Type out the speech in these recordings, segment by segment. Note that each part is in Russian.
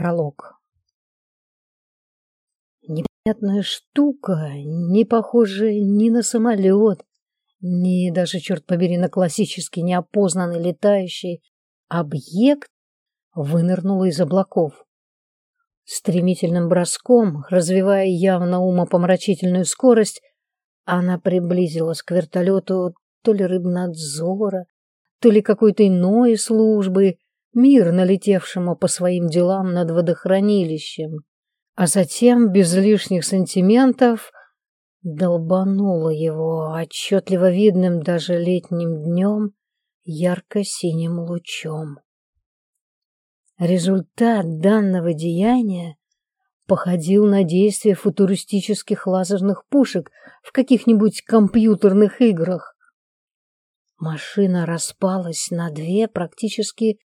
Пролог. Непонятная штука, не похожая ни на самолет, ни даже, черт побери, на классический неопознанный летающий объект, вынырнула из облаков. Стремительным броском, развивая явно умопомрачительную скорость, она приблизилась к вертолету то ли рыбнадзора, то ли какой-то иной службы, мир налетевшему по своим делам над водохранилищем, а затем, без лишних сантиментов, долбануло его отчетливо видным даже летним днем ярко-синим лучом. Результат данного деяния походил на действие футуристических лазерных пушек в каких-нибудь компьютерных играх. Машина распалась на две практически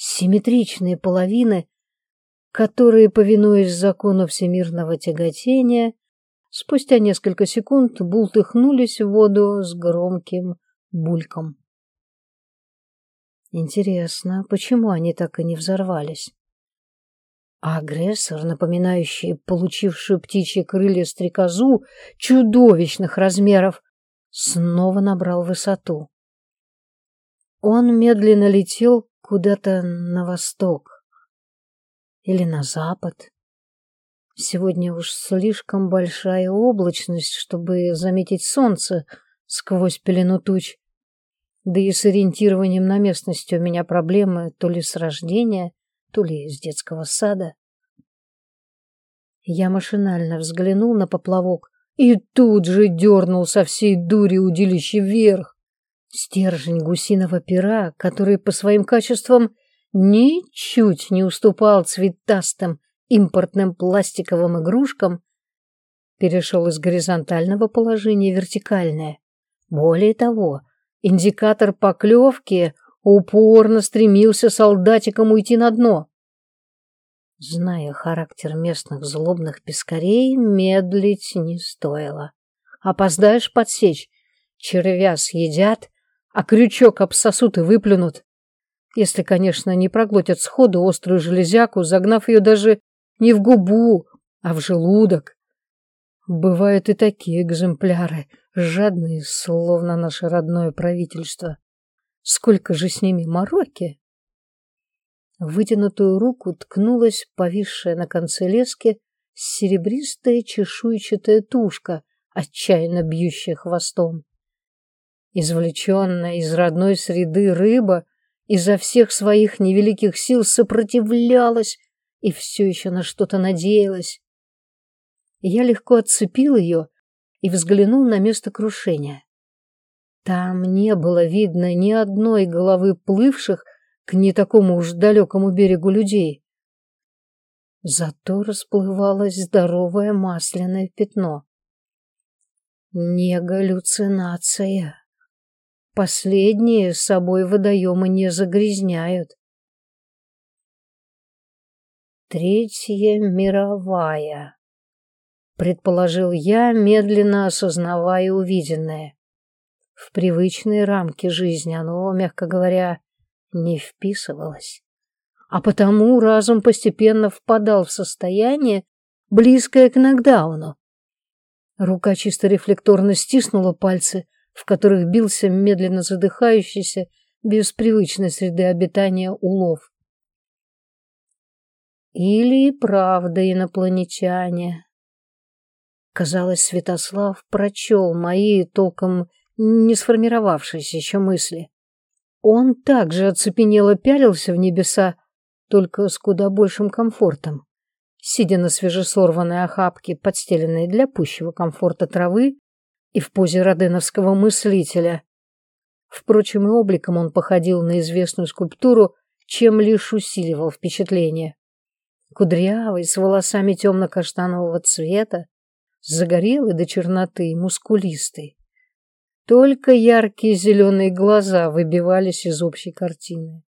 симметричные половины, которые, повинуясь закону всемирного тяготения, спустя несколько секунд бултыхнулись в воду с громким бульком. Интересно, почему они так и не взорвались? А агрессор, напоминающий получившую птичьи крылья стрекозу чудовищных размеров, снова набрал высоту. Он медленно летел куда-то на восток или на запад. Сегодня уж слишком большая облачность, чтобы заметить солнце сквозь пелену туч. Да и с ориентированием на местности у меня проблемы то ли с рождения, то ли с детского сада. Я машинально взглянул на поплавок и тут же дернул со всей дури удилище вверх. Стержень гусиного пера, который по своим качествам ничуть не уступал цветастым импортным пластиковым игрушкам, перешел из горизонтального положения в вертикальное. Более того, индикатор поклевки упорно стремился солдатиком уйти на дно. Зная характер местных злобных пескарей, медлить не стоило. Опоздаешь подсечь, червя съедят, а крючок обсосут и выплюнут. Если, конечно, не проглотят сходу острую железяку, загнав ее даже не в губу, а в желудок. Бывают и такие экземпляры, жадные, словно наше родное правительство. Сколько же с ними мороки! Вытянутую руку ткнулась повисшая на конце лески серебристая чешуйчатая тушка, отчаянно бьющая хвостом. Извлеченная из родной среды рыба изо всех своих невеликих сил сопротивлялась и все еще на что-то надеялась. Я легко отцепил ее и взглянул на место крушения. Там не было видно ни одной головы плывших к не такому уж далекому берегу людей. Зато расплывалось здоровое масляное пятно. Не галлюцинация. Последние собой водоемы не загрязняют. Третья мировая, предположил я, медленно осознавая увиденное. В привычные рамки жизни оно, мягко говоря, не вписывалось. А потому разум постепенно впадал в состояние, близкое к нокдауну. Рука чисто рефлекторно стиснула пальцы, в которых бился медленно задыхающийся, без привычной среды обитания улов. Или правда инопланетяне. Казалось, Святослав прочел мои толком не сформировавшиеся еще мысли. Он также оцепенело пялился в небеса, только с куда большим комфортом. Сидя на свежесорванной охапке, подстеленной для пущего комфорта травы, и в позе роденовского мыслителя. Впрочем, и обликом он походил на известную скульптуру, чем лишь усиливал впечатление. Кудрявый, с волосами темно-каштанового цвета, загорелый до черноты, мускулистый. Только яркие зеленые глаза выбивались из общей картины.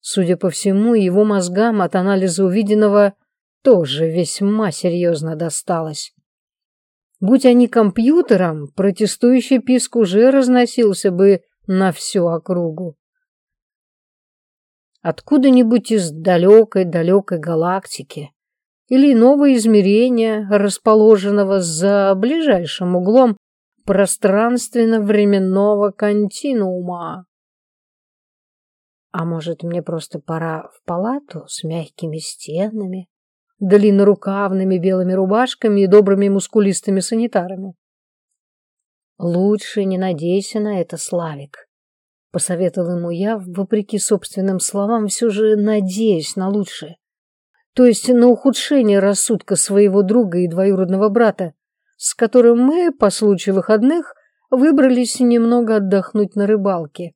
Судя по всему, его мозгам от анализа увиденного тоже весьма серьезно досталось. Будь они компьютером, протестующий писк уже разносился бы на всю округу. откуда-нибудь из далекой-далекой галактики или иного измерения, расположенного за ближайшим углом пространственно-временного континуума. А может, мне просто пора в палату с мягкими стенами, длиннорукавными белыми рубашками и добрыми мускулистыми санитарами? Лучше не надейся на это, Славик. Посоветовал ему я, вопреки собственным словам, все же надеясь на лучшее. То есть на ухудшение рассудка своего друга и двоюродного брата, с которым мы, по случаю выходных, выбрались немного отдохнуть на рыбалке.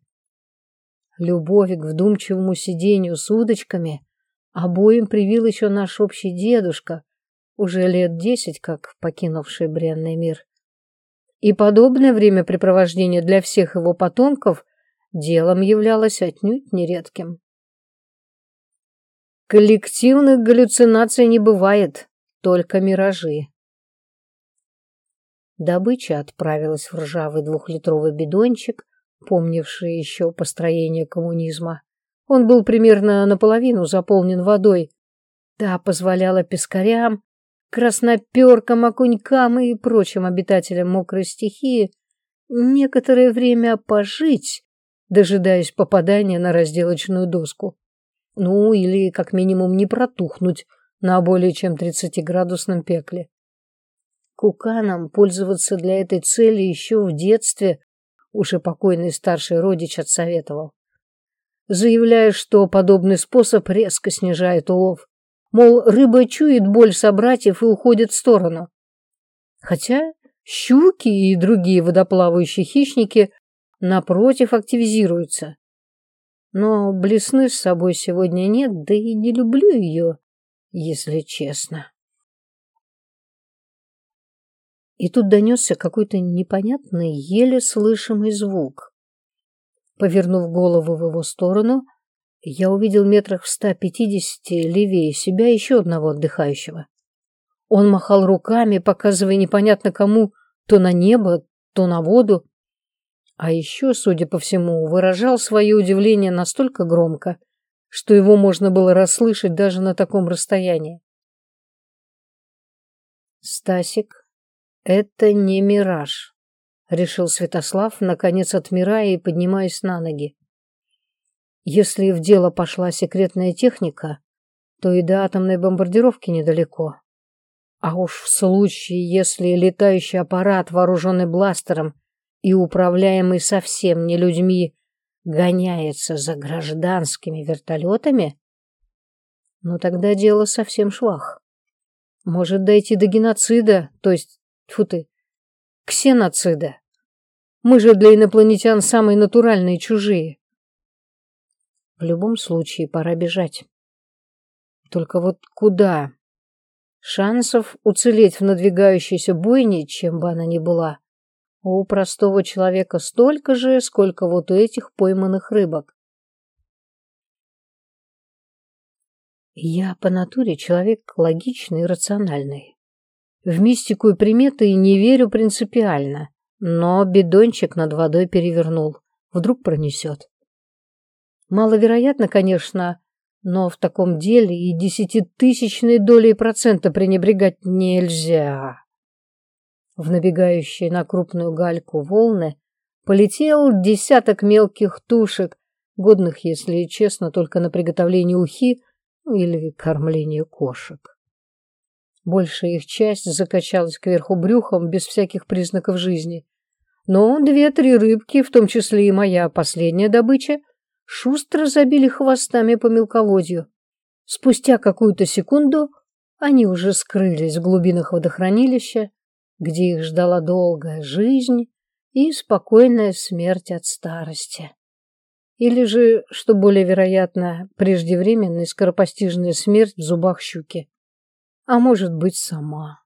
Любовь к вдумчивому сидению с удочками обоим привил еще наш общий дедушка, уже лет десять как покинувший бренный мир. И подобное времяпрепровождение для всех его потомков делом являлось отнюдь нередким. Коллективных галлюцинаций не бывает, только миражи. Добыча отправилась в ржавый двухлитровый бидончик, помнивший еще построение коммунизма. Он был примерно наполовину заполнен водой. Та позволяла пескарям, красноперкам, окунькам и прочим обитателям мокрой стихии некоторое время пожить, дожидаясь попадания на разделочную доску. Ну, или как минимум не протухнуть на более чем 30-градусном пекле. Куканом пользоваться для этой цели еще в детстве уже покойный старший родич отсоветовал, заявляя, что подобный способ резко снижает улов. Мол, рыба чует боль собратьев и уходит в сторону. Хотя щуки и другие водоплавающие хищники напротив активизируются. Но блесны с собой сегодня нет, да и не люблю ее, если честно. И тут донесся какой-то непонятный, еле слышимый звук. Повернув голову в его сторону, я увидел метрах в ста пятидесяти левее себя еще одного отдыхающего. Он махал руками, показывая непонятно кому то на небо, то на воду. А еще, судя по всему, выражал свое удивление настолько громко, что его можно было расслышать даже на таком расстоянии. Стасик это не мираж, решил Святослав, наконец отмирая и поднимаясь на ноги. Если в дело пошла секретная техника, то и до атомной бомбардировки недалеко. А уж в случае, если летающий аппарат, вооруженный бластером и управляемый совсем не людьми, гоняется за гражданскими вертолетами, ну тогда дело совсем швах. Может дойти до геноцида, то есть Тьфу ты. Ксеноцида. Мы же для инопланетян самые натуральные чужие. В любом случае, пора бежать. Только вот куда? Шансов уцелеть в надвигающейся бойне, чем бы она ни была, у простого человека столько же, сколько вот у этих пойманных рыбок. Я по натуре человек логичный и рациональный. В мистику и приметы не верю принципиально, но бидончик над водой перевернул. Вдруг пронесет. Маловероятно, конечно, но в таком деле и десятитысячной долей процента пренебрегать нельзя. В набегающие на крупную гальку волны полетел десяток мелких тушек, годных, если честно, только на приготовление ухи или кормление кошек. Большая их часть закачалась кверху брюхом без всяких признаков жизни. Но две-три рыбки, в том числе и моя последняя добыча, шустро забили хвостами по мелководью. Спустя какую-то секунду они уже скрылись в глубинах водохранилища, где их ждала долгая жизнь и спокойная смерть от старости. Или же, что более вероятно, преждевременная скоропостижная смерть в зубах щуки а может быть сама.